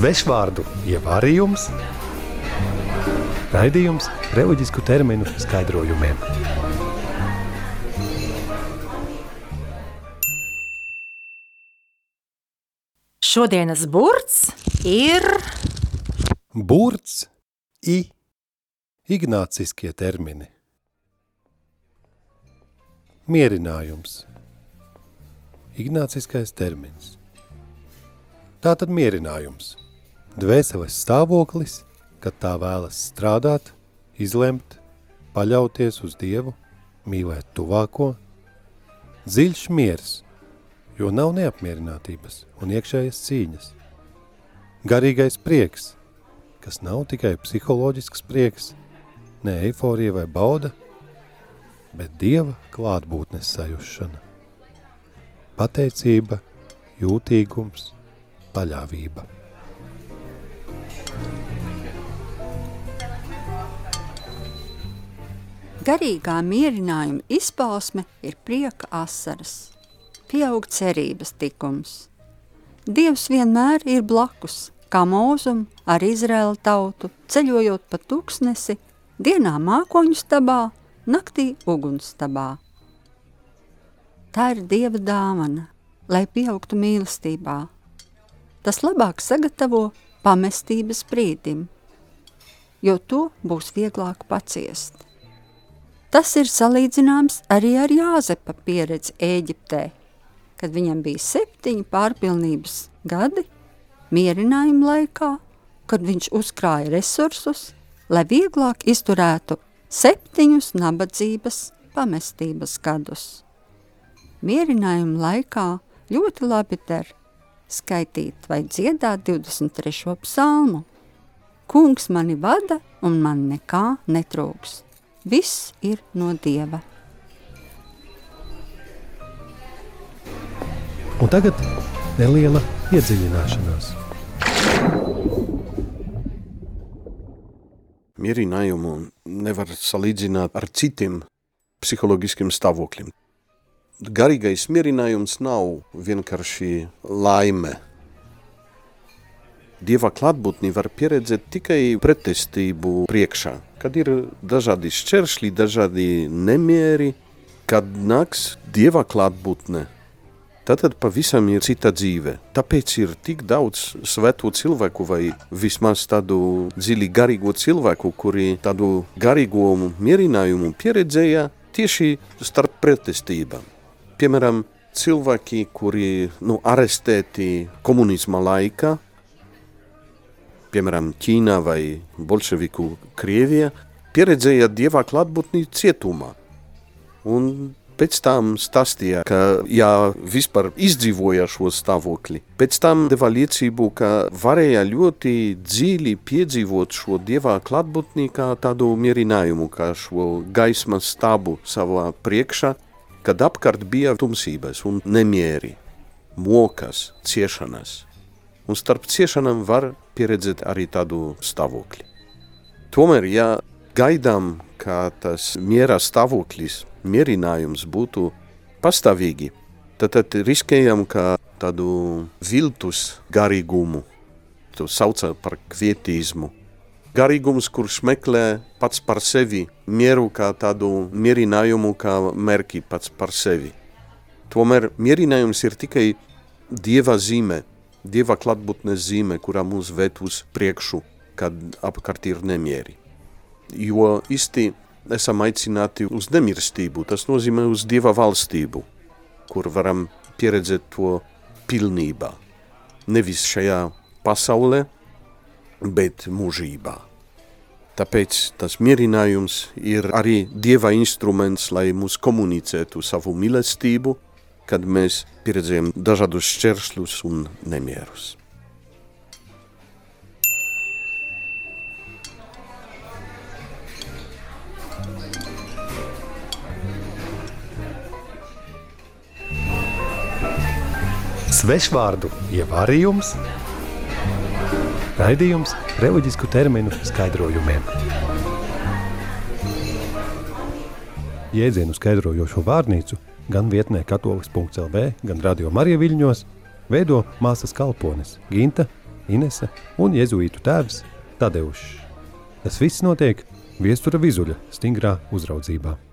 Svešvārdu ievārījums, raidījums reliģisku terminu skaidrojumiem. Šodienas burts ir Burts i ignāciskie termini. Mierinājums. Ignāciskais termins. Tātad mierinājums. Dvēseles stāvoklis, kad tā vēlas strādāt, izlemt, paļauties uz Dievu, mīlēt tuvāko. Dziļš miers, jo nav neapmierinātības un iekšējas cīņas. Garīgais prieks, kas nav tikai psiholoģisks prieks, ne eiforija vai bauda, bet Dieva klātbūtnes sajušana. Pateicība, jūtīgums, paļāvība. Garīgā mierinājuma izpausme ir prieka asaras, pieaug cerības tikums. Dievs vienmēr ir blakus, kā mūzum ar Izraēla tautu, ceļojot pa tuksnesi, dienā mākoņu stabā, naktī ugunstabā. Tā ir Dieva dāvana, lai pieaugtu mīlestībā. Tas labāk sagatavo pamestības brīdim, jo to būs vieglāk paciest. Tas ir salīdzināms arī ar Jāzepa pieredzi Ēģiptē, kad viņam bija septiņi pārpilnības gadi, mierinājuma laikā, kad viņš uzkrāja resursus, lai vieglāk izturētu septiņus nabadzības pamestības gadus. Mierinājuma laikā ļoti labi der skaitīt vai dziedāt 23. psalmu. Kungs mani vada un man nekā netrūks. Viss ir no Dieva. Un tagad neliela iedziļināšanās. Mierinājumu nevar salīdzināt ar citiem psiholoģiskiem stāvokļiem. Garīgais mierinājums nav vienkārši laime. Dieva klātbūtni var pieredzēt tikai pretestību priekšā, kad ir dažādi šķēršļi, dažādi nemieri, kad nāks Dieva klātbūtne – Tātad pavisam ir cita dzīve. Tāpēc ir tik daudz svēto cilvēku vai vismaz tādu dziļi garīgo cilvēku, kuri tādu garīgo mierinājumu pieredzēja tieši starp pretestībām. Piemēram, cilvēki, kuri nu, arestēti komunisma laikā, piemēram, Ķīnā vai Bolševiku Krievijā, pieredzēja dievā klātbūtni cietumā. Un pēc tam stāstīja, ka jā, vispār izdzīvoja šo stāvokli. Pēc tam deva liecību, ka varēja ļoti dziļi piedzīvot šo dievā klātbūtni kā tādu mierinājumu, kā šo gaismas stābu savā priekšā, kad apkārt bija tumsības un nemieri, mokas, ciešanas. Un starp ciešanām var pieredzēt arī tādu stāvokli. Tomēr, ja gaidām, ka tas miera stāvoklis mierinājums būtu pastāvīgi, tad, tad riskējam, ka tādu viltus garīgumu, to sauca par kvietīzmu. Garīgums, kurš meklē pats par sevi mieru kā tādu mierinājumu, kā mērķi pats par sevi. Tomēr mierinājums ir tikai Dieva zīme, Dieva klātbūtnes zīme, kurā mūs ved uz priekšu, kad apkārt ir nemieri. Jo īsti esam aicināti uz nemirstību, tas nozīmē uz Dieva valstību, kur varam pieredzēt to pilnībā. Nevis šajā pasaulē, bet mūžībā. Tāpēc tas mierinājums ir arī Dieva instruments, lai mūs komunicētu savu mīlestību, kad mēs pieredzējam dažādus šķēršļus un nemierus. Svešvārdu ievārījums, raidījums reliģisku terminu skaidrojumiem. Jēdzienu skaidrojošo vārnīcu gan vietnē katolis.lv, gan radio Marija Viļņos veido māsas kalpones Ginta, Inese un jēzuītu tēvs Tadeušs. Tas viss notiek viestura vizuļa stingrā uzraudzībā.